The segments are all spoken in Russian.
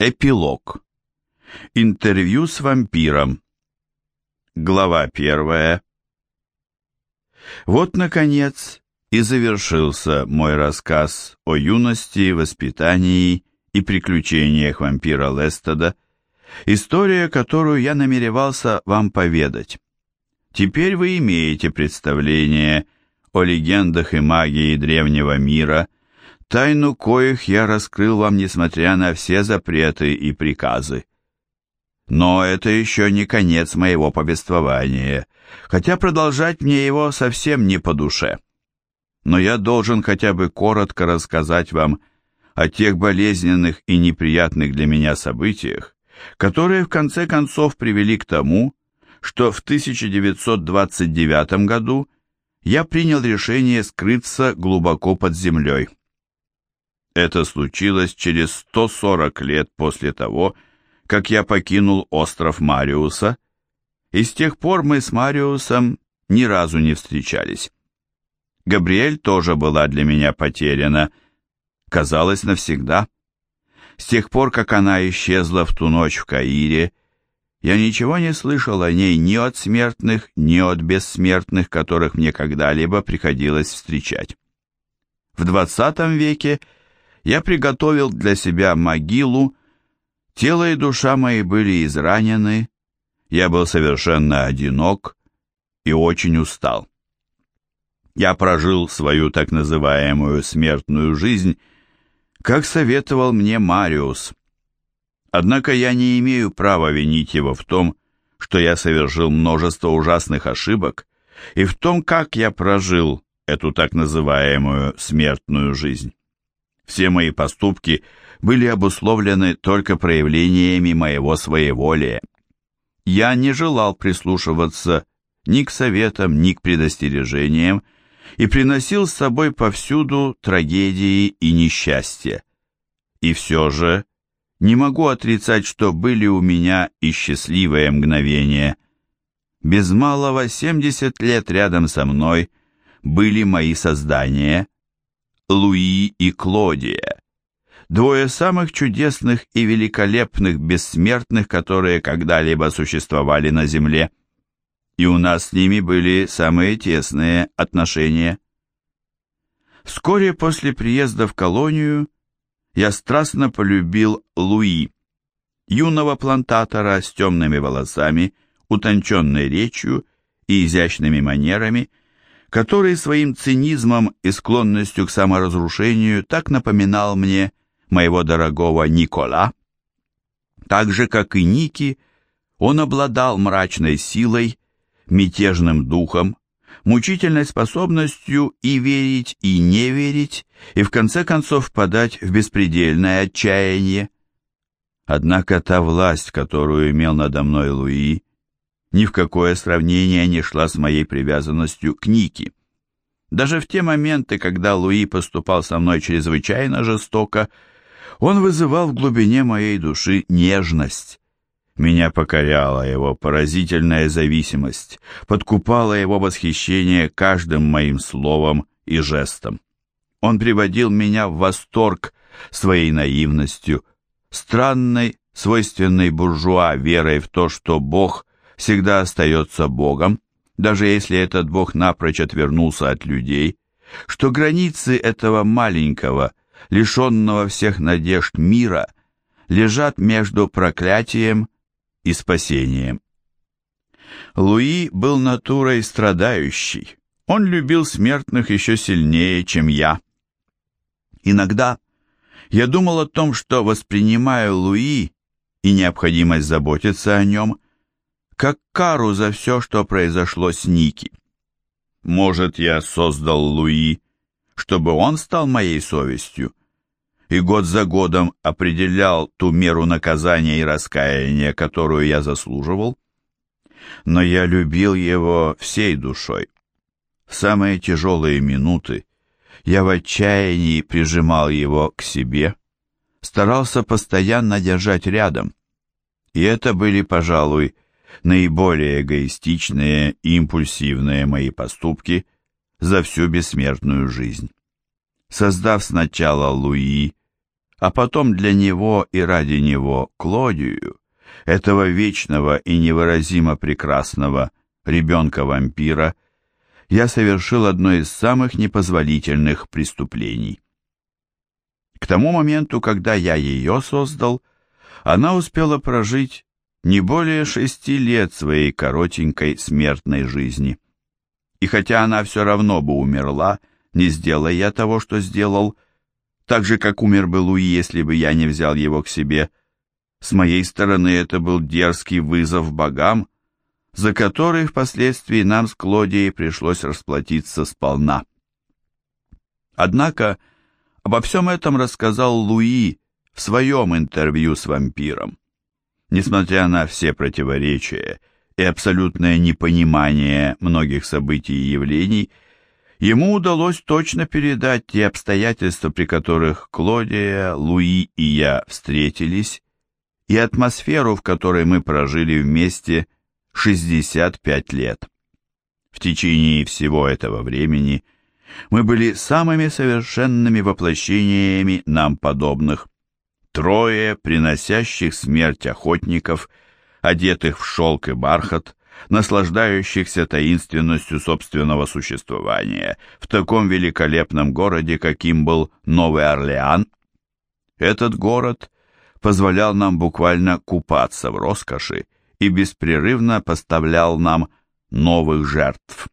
Эпилог. Интервью с вампиром. Глава первая. Вот, наконец, и завершился мой рассказ о юности, воспитании и приключениях вампира Лестода, история, которую я намеревался вам поведать. Теперь вы имеете представление о легендах и магии древнего мира – тайну коих я раскрыл вам, несмотря на все запреты и приказы. Но это еще не конец моего повествования, хотя продолжать мне его совсем не по душе. Но я должен хотя бы коротко рассказать вам о тех болезненных и неприятных для меня событиях, которые в конце концов привели к тому, что в 1929 году я принял решение скрыться глубоко под землей. Это случилось через 140 лет после того, как я покинул остров Мариуса, и с тех пор мы с Мариусом ни разу не встречались. Габриэль тоже была для меня потеряна, казалось, навсегда. С тех пор, как она исчезла в ту ночь в Каире, я ничего не слышал о ней ни от смертных, ни от бессмертных, которых мне когда-либо приходилось встречать. В XX веке я приготовил для себя могилу, тело и душа мои были изранены, я был совершенно одинок и очень устал. Я прожил свою так называемую смертную жизнь, как советовал мне Мариус. Однако я не имею права винить его в том, что я совершил множество ужасных ошибок, и в том, как я прожил эту так называемую смертную жизнь. Все мои поступки были обусловлены только проявлениями моего своеволия. Я не желал прислушиваться ни к советам, ни к предостережениям, и приносил с собой повсюду трагедии и несчастья. И все же не могу отрицать, что были у меня и счастливые мгновения. Без малого 70 лет рядом со мной были мои создания – Луи и Клодия, двое самых чудесных и великолепных бессмертных, которые когда-либо существовали на Земле, и у нас с ними были самые тесные отношения. Вскоре после приезда в колонию я страстно полюбил Луи, юного плантатора с темными волосами, утонченной речью и изящными манерами, который своим цинизмом и склонностью к саморазрушению так напоминал мне моего дорогого Никола. Так же, как и Ники, он обладал мрачной силой, мятежным духом, мучительной способностью и верить, и не верить, и в конце концов впадать в беспредельное отчаяние. Однако та власть, которую имел надо мной Луи, ни в какое сравнение не шла с моей привязанностью к Нике. Даже в те моменты, когда Луи поступал со мной чрезвычайно жестоко, он вызывал в глубине моей души нежность. Меня покоряла его поразительная зависимость, подкупала его восхищение каждым моим словом и жестом. Он приводил меня в восторг своей наивностью, странной, свойственной буржуа верой в то, что Бог всегда остается Богом, даже если этот Бог напрочь отвернулся от людей, что границы этого маленького, лишенного всех надежд мира, лежат между проклятием и спасением. Луи был натурой страдающей. Он любил смертных еще сильнее, чем я. Иногда я думал о том, что воспринимаю Луи и необходимость заботиться о нем как кару за все, что произошло с Ники. Может, я создал Луи, чтобы он стал моей совестью, и год за годом определял ту меру наказания и раскаяния, которую я заслуживал? Но я любил его всей душой. В самые тяжелые минуты я в отчаянии прижимал его к себе, старался постоянно держать рядом, и это были, пожалуй, наиболее эгоистичные и импульсивные мои поступки за всю бессмертную жизнь. Создав сначала Луи, а потом для него и ради него Клодию, этого вечного и невыразимо прекрасного ребенка-вампира, я совершил одно из самых непозволительных преступлений. К тому моменту, когда я ее создал, она успела прожить не более шести лет своей коротенькой смертной жизни. И хотя она все равно бы умерла, не сделая я того, что сделал, так же, как умер бы Луи, если бы я не взял его к себе, с моей стороны это был дерзкий вызов богам, за который впоследствии нам с Клодией пришлось расплатиться сполна. Однако обо всем этом рассказал Луи в своем интервью с вампиром. Несмотря на все противоречия и абсолютное непонимание многих событий и явлений, ему удалось точно передать те обстоятельства, при которых Клодия, Луи и я встретились, и атмосферу, в которой мы прожили вместе 65 лет. В течение всего этого времени мы были самыми совершенными воплощениями нам подобных, трое приносящих смерть охотников, одетых в шелк и бархат, наслаждающихся таинственностью собственного существования в таком великолепном городе, каким был Новый Орлеан. Этот город позволял нам буквально купаться в роскоши и беспрерывно поставлял нам новых жертв.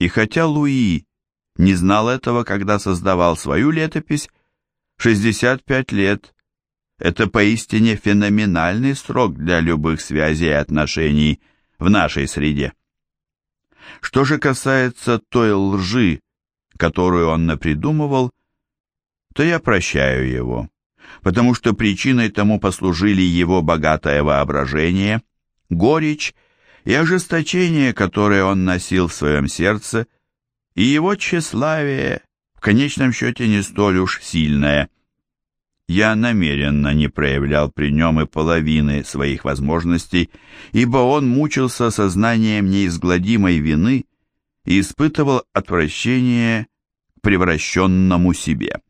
И хотя Луи не знал этого, когда создавал свою летопись, 65 лет – это поистине феноменальный срок для любых связей и отношений в нашей среде. Что же касается той лжи, которую он напридумывал, то я прощаю его, потому что причиной тому послужили его богатое воображение, горечь и ожесточение, которое он носил в своем сердце, и его тщеславие, конечном счете не столь уж сильная. Я намеренно не проявлял при нем и половины своих возможностей, ибо он мучился сознанием неизгладимой вины и испытывал отвращение к превращенному себе.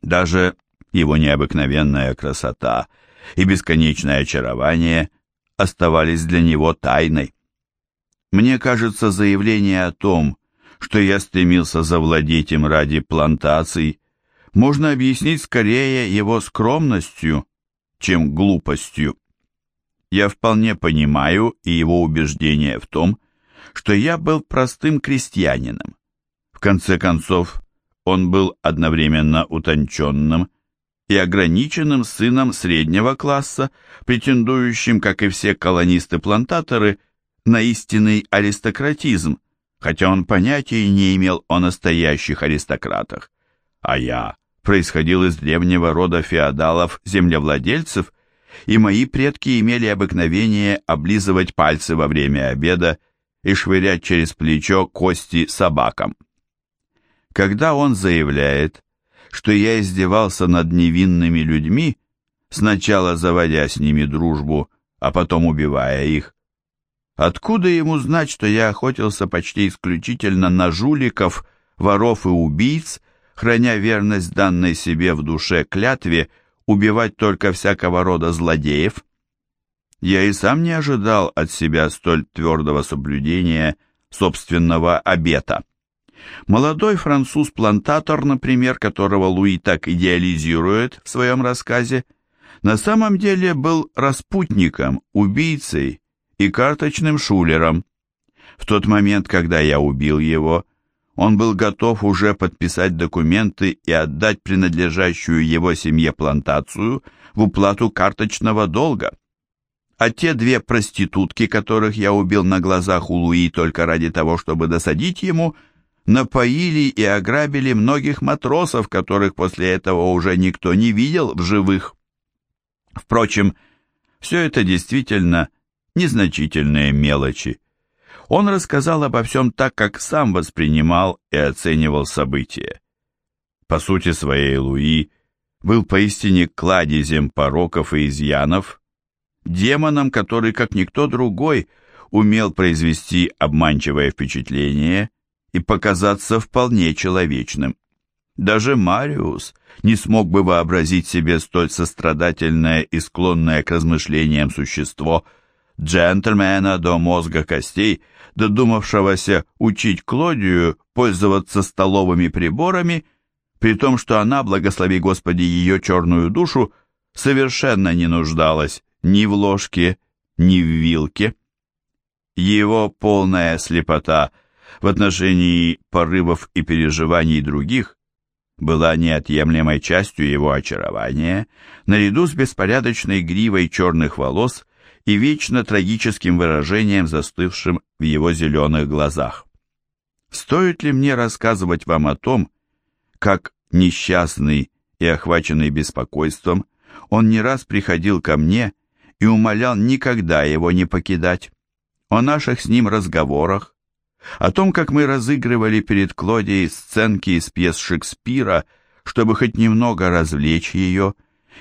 Даже его необыкновенная красота и бесконечное очарование оставались для него тайной. Мне кажется, заявление о том, что я стремился завладеть им ради плантаций, можно объяснить скорее его скромностью, чем глупостью. Я вполне понимаю и его убеждение в том, что я был простым крестьянином. В конце концов, он был одновременно утонченным и ограниченным сыном среднего класса, претендующим, как и все колонисты-плантаторы, на истинный аристократизм, хотя он понятия не имел о настоящих аристократах. А я происходил из древнего рода феодалов-землевладельцев, и мои предки имели обыкновение облизывать пальцы во время обеда и швырять через плечо кости собакам. Когда он заявляет, что я издевался над невинными людьми, сначала заводя с ними дружбу, а потом убивая их, Откуда ему знать, что я охотился почти исключительно на жуликов, воров и убийц, храня верность данной себе в душе клятве убивать только всякого рода злодеев? Я и сам не ожидал от себя столь твердого соблюдения собственного обета. Молодой француз-плантатор, например, которого Луи так идеализирует в своем рассказе, на самом деле был распутником, убийцей, и карточным шулером. В тот момент, когда я убил его, он был готов уже подписать документы и отдать принадлежащую его семье плантацию в уплату карточного долга. А те две проститутки, которых я убил на глазах у Луи только ради того, чтобы досадить ему, напоили и ограбили многих матросов, которых после этого уже никто не видел в живых. Впрочем, все это действительно незначительные мелочи. Он рассказал обо всем так, как сам воспринимал и оценивал события. По сути своей Луи был поистине кладезем пороков и изъянов, демоном, который, как никто другой, умел произвести обманчивое впечатление и показаться вполне человечным. Даже Мариус не смог бы вообразить себе столь сострадательное и склонное к размышлениям существо, джентльмена до мозга костей, додумавшегося учить Клодию пользоваться столовыми приборами, при том, что она, благослови Господи ее черную душу, совершенно не нуждалась ни в ложке, ни в вилке. Его полная слепота в отношении порывов и переживаний других была неотъемлемой частью его очарования, наряду с беспорядочной гривой черных волос и вечно трагическим выражением, застывшим в его зеленых глазах. Стоит ли мне рассказывать вам о том, как несчастный и охваченный беспокойством, он не раз приходил ко мне и умолял никогда его не покидать, о наших с ним разговорах, о том, как мы разыгрывали перед Клодией сценки из пьес Шекспира, чтобы хоть немного развлечь ее,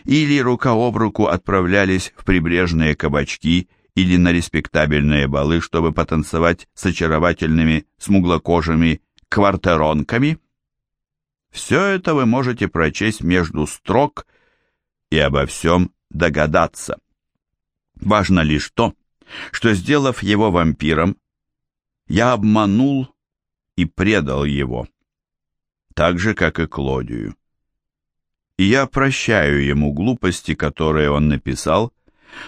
или рука об руку отправлялись в прибрежные кабачки или на респектабельные балы, чтобы потанцевать с очаровательными смуглокожими квартеронками. Все это вы можете прочесть между строк и обо всем догадаться. Важно лишь то, что, сделав его вампиром, я обманул и предал его, так же, как и Клодию. И я прощаю ему глупости, которые он написал,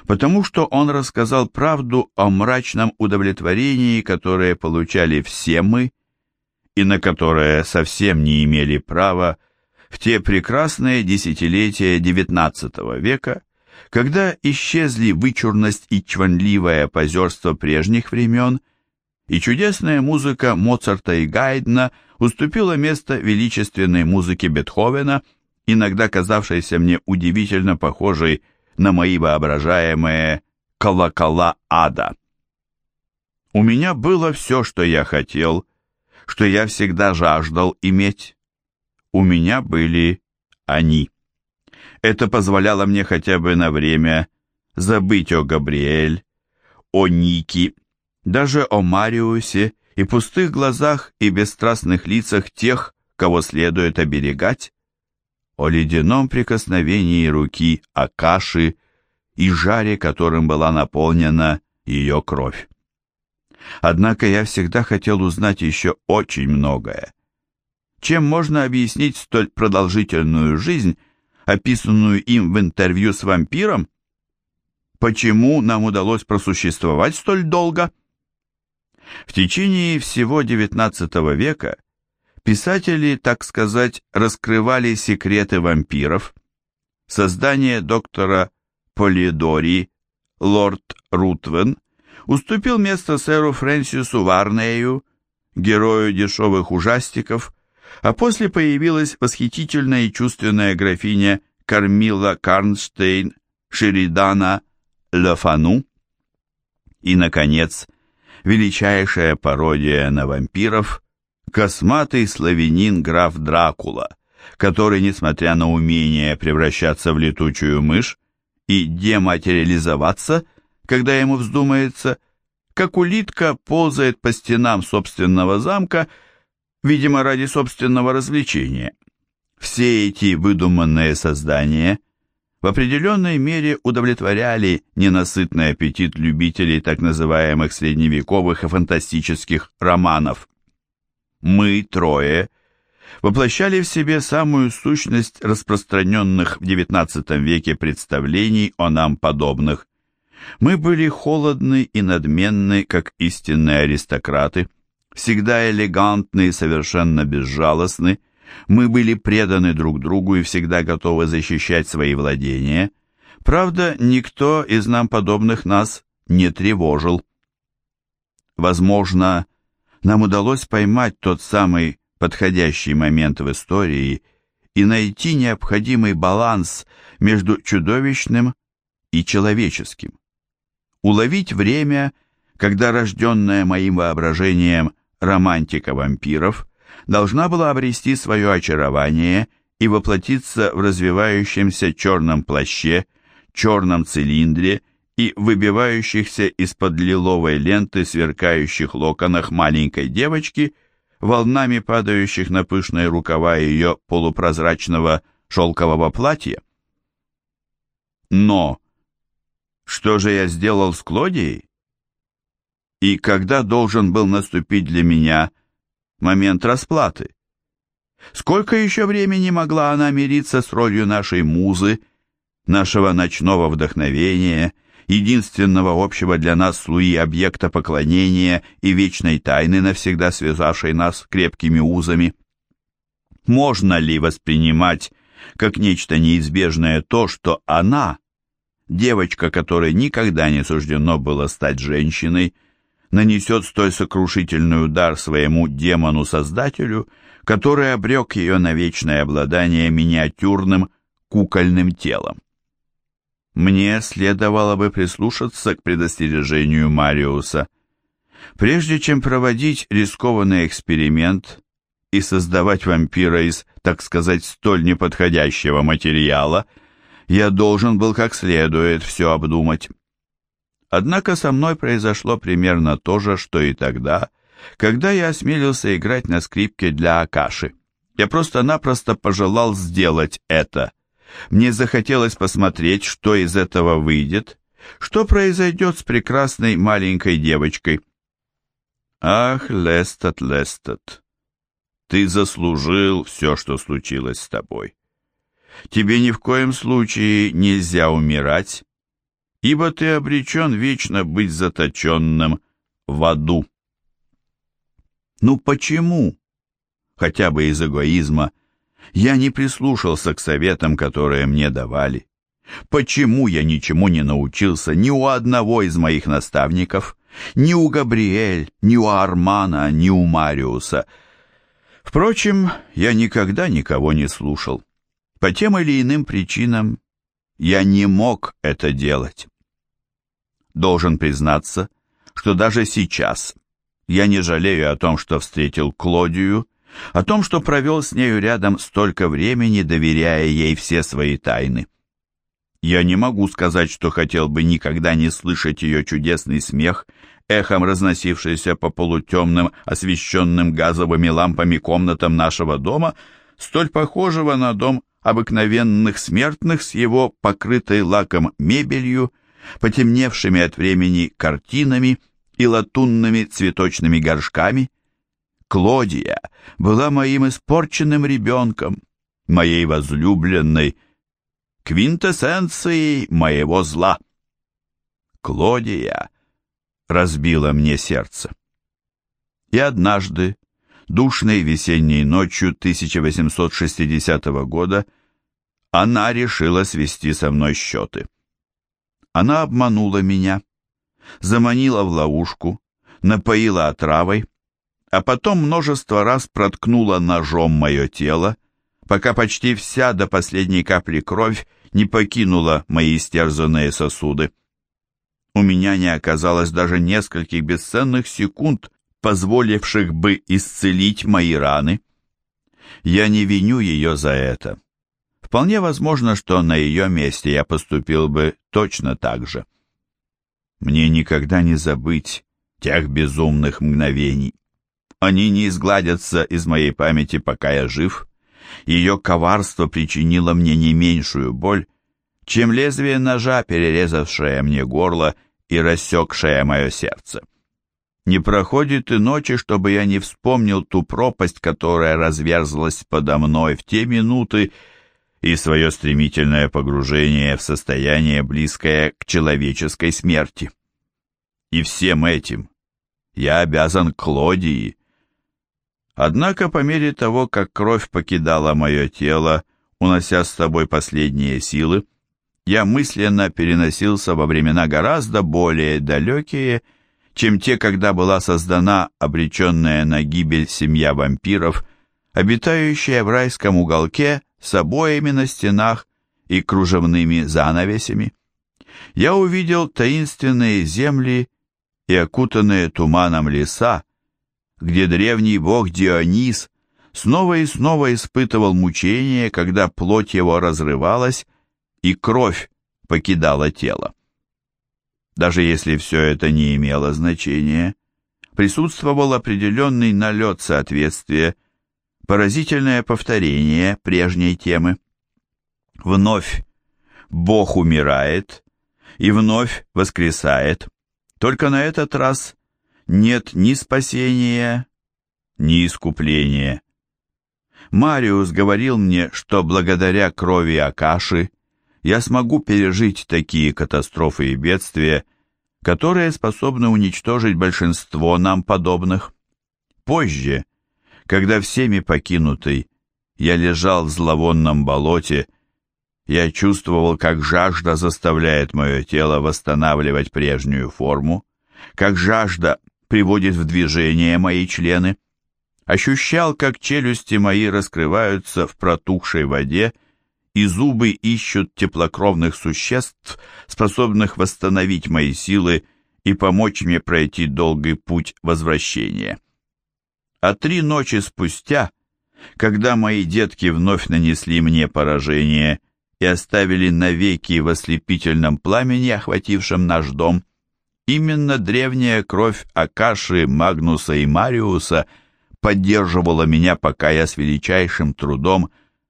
потому что он рассказал правду о мрачном удовлетворении, которое получали все мы, и на которое совсем не имели права в те прекрасные десятилетия XIX века, когда исчезли вычурность и чванливое позерство прежних времен – и чудесная музыка Моцарта и Гайдна уступила место величественной музыке Бетховена, иногда казавшейся мне удивительно похожей на мои воображаемые колокола ада. У меня было все, что я хотел, что я всегда жаждал иметь. У меня были они. Это позволяло мне хотя бы на время забыть о Габриэль, о Нике даже о Мариусе и пустых глазах и бесстрастных лицах тех, кого следует оберегать, о ледяном прикосновении руки Акаши и жаре, которым была наполнена ее кровь. Однако я всегда хотел узнать еще очень многое. Чем можно объяснить столь продолжительную жизнь, описанную им в интервью с вампиром? Почему нам удалось просуществовать столь долго? В течение всего XIX века писатели, так сказать, раскрывали секреты вампиров. Создание доктора Полидори лорд Рутвен уступил место сэру Фрэнсису Варнею, герою дешевых ужастиков, а после появилась восхитительная и чувственная графиня Кармила Карнштейн Шеридана Лефану. И, наконец, величайшая пародия на вампиров, косматый славянин граф Дракула, который, несмотря на умение превращаться в летучую мышь и дематериализоваться, когда ему вздумается, как улитка ползает по стенам собственного замка, видимо, ради собственного развлечения. Все эти выдуманные создания – в определенной мере удовлетворяли ненасытный аппетит любителей так называемых средневековых и фантастических романов. Мы трое воплощали в себе самую сущность распространенных в XIX веке представлений о нам подобных. Мы были холодны и надменны, как истинные аристократы, всегда элегантны и совершенно безжалостны, мы были преданы друг другу и всегда готовы защищать свои владения. Правда, никто из нам подобных нас не тревожил. Возможно, нам удалось поймать тот самый подходящий момент в истории и найти необходимый баланс между чудовищным и человеческим. Уловить время, когда рожденная моим воображением романтика вампиров должна была обрести свое очарование и воплотиться в развивающемся черном плаще, черном цилиндре и выбивающихся из-под лиловой ленты сверкающих локонах маленькой девочки, волнами падающих на пышные рукава ее полупрозрачного шелкового платья. Но что же я сделал с Клодией? И когда должен был наступить для меня момент расплаты? Сколько еще времени могла она мириться с ролью нашей музы, нашего ночного вдохновения, единственного общего для нас с Луи объекта поклонения и вечной тайны, навсегда связавшей нас крепкими узами? Можно ли воспринимать как нечто неизбежное то, что она, девочка, которой никогда не суждено было стать женщиной, нанесет столь сокрушительный удар своему демону-создателю, который обрек ее на вечное обладание миниатюрным кукольным телом. Мне следовало бы прислушаться к предостережению Мариуса. Прежде чем проводить рискованный эксперимент и создавать вампира из, так сказать, столь неподходящего материала – я должен был как следует все обдумать. Однако со мной произошло примерно то же, что и тогда, когда я осмелился играть на скрипке для Акаши. Я просто-напросто пожелал сделать это. Мне захотелось посмотреть, что из этого выйдет, что произойдет с прекрасной маленькой девочкой. Ах, Лестед, Лестед, ты заслужил все, что случилось с тобой. Тебе ни в коем случае нельзя умирать, ибо ты обречен вечно быть заточенным в аду. Ну почему, хотя бы из эгоизма, я не прислушался к советам, которые мне давали? Почему я ничему не научился ни у одного из моих наставников, ни у Габриэль, ни у Армана, ни у Мариуса? Впрочем, я никогда никого не слушал. По тем или иным причинам я не мог это делать. Должен признаться, что даже сейчас я не жалею о том, что встретил Клодию, о том, что провел с нею рядом столько времени, доверяя ей все свои тайны. Я не могу сказать, что хотел бы никогда не слышать ее чудесный смех, эхом разносившийся по полутемным, освещенным газовыми лампами комнатам нашего дома, столь похожего на дом обыкновенных смертных с его покрытой лаком мебелью, потемневшими от времени картинами и латунными цветочными горшками. Клодия была моим испорченным ребенком, моей возлюбленной, квинтэссенцией моего зла. Клодия разбила мне сердце. И однажды, душной весенней ночью 1860 года она решила свести со мной счеты. Она обманула меня, заманила в ловушку, напоила отравой, а потом множество раз проткнула ножом мое тело, пока почти вся до последней капли кровь не покинула мои истерзанные сосуды. У меня не оказалось даже нескольких бесценных секунд, позволивших бы исцелить мои раны. Я не виню ее за это. Вполне возможно, что на ее месте я поступил бы точно так же. Мне никогда не забыть тех безумных мгновений. Они не изгладятся из моей памяти, пока я жив. Ее коварство причинило мне не меньшую боль, чем лезвие ножа, перерезавшее мне горло и рассекшее мое сердце. Не проходит и ночи, чтобы я не вспомнил ту пропасть, которая разверзлась подо мной в те минуты, и свое стремительное погружение в состояние, близкое к человеческой смерти. И всем этим я обязан Клодии. Однако по мере того, как кровь покидала мое тело, унося с собой последние силы, я мысленно переносился во времена гораздо более далекие, чем те, когда была создана обреченная на гибель семья вампиров, обитающая в райском уголке с обоями на стенах и кружевными занавесями. Я увидел таинственные земли и окутанные туманом леса, где древний бог Дионис снова и снова испытывал мучения, когда плоть его разрывалась и кровь покидала тело. Даже если все это не имело значения, присутствовал определенный налет соответствия, поразительное повторение прежней темы. Вновь Бог умирает и вновь воскресает, только на этот раз нет ни спасения, ни искупления. Мариус говорил мне, что благодаря крови Акаши я смогу пережить такие катастрофы и бедствия, которые способны уничтожить большинство нам подобных. Позже, когда всеми покинутый, я лежал в зловонном болоте, я чувствовал, как жажда заставляет мое тело восстанавливать прежнюю форму, как жажда приводит в движение мои члены. Ощущал, как челюсти мои раскрываются в протухшей воде, и зубы ищут теплокровных существ, способных восстановить мои силы и помочь мне пройти долгий путь возвращения. А три ночи спустя, когда мои детки вновь нанесли мне поражение и оставили навеки в ослепительном пламени, охватившем наш дом, именно древняя кровь Акаши, Магнуса и Мариуса поддерживала меня, пока я с величайшим трудом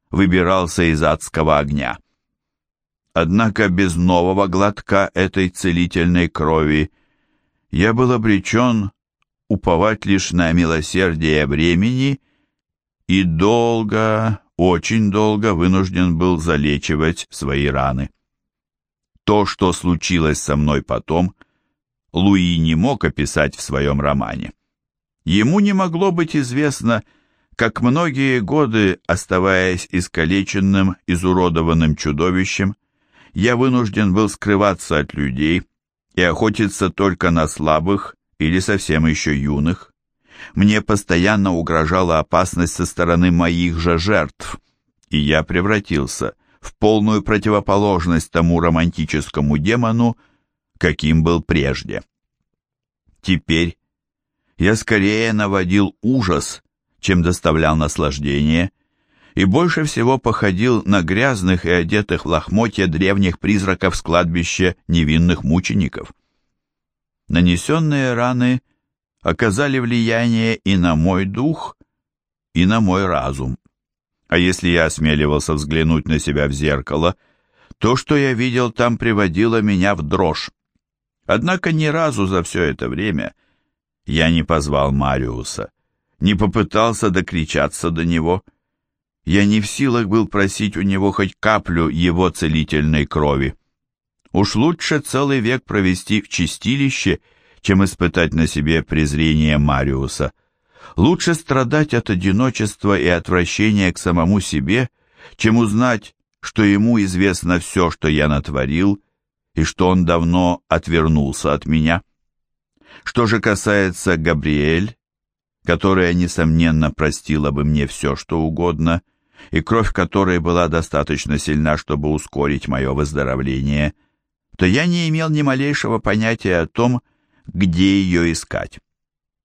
выбирался из адского огня. Однако без нового глотка этой целительной крови я был обречен уповать лишь на милосердие времени и долго, очень долго вынужден был залечивать свои раны. То, что случилось со мной потом, Луи не мог описать в своем романе. Ему не могло быть известно, как многие годы, оставаясь искалеченным, изуродованным чудовищем, я вынужден был скрываться от людей и охотиться только на слабых или совсем еще юных. Мне постоянно угрожала опасность со стороны моих же жертв, и я превратился в полную противоположность тому романтическому демону, каким был прежде. Теперь я скорее наводил ужас, чем доставлял наслаждение, и больше всего походил на грязных и одетых в лохмотья древних призраков с кладбища невинных мучеников. Нанесенные раны оказали влияние и на мой дух, и на мой разум. А если я осмеливался взглянуть на себя в зеркало, то, что я видел там, приводило меня в дрожь. Однако ни разу за все это время я не позвал Мариуса, не попытался докричаться до него. Я не в силах был просить у него хоть каплю его целительной крови. Уж лучше целый век провести в чистилище, чем испытать на себе презрение Мариуса. Лучше страдать от одиночества и отвращения к самому себе, чем узнать, что ему известно все, что я натворил, и что он давно отвернулся от меня. Что же касается Габриэль, которая, несомненно, простила бы мне все, что угодно, и кровь которой была достаточно сильна, чтобы ускорить мое выздоровление, то я не имел ни малейшего понятия о том, где ее искать.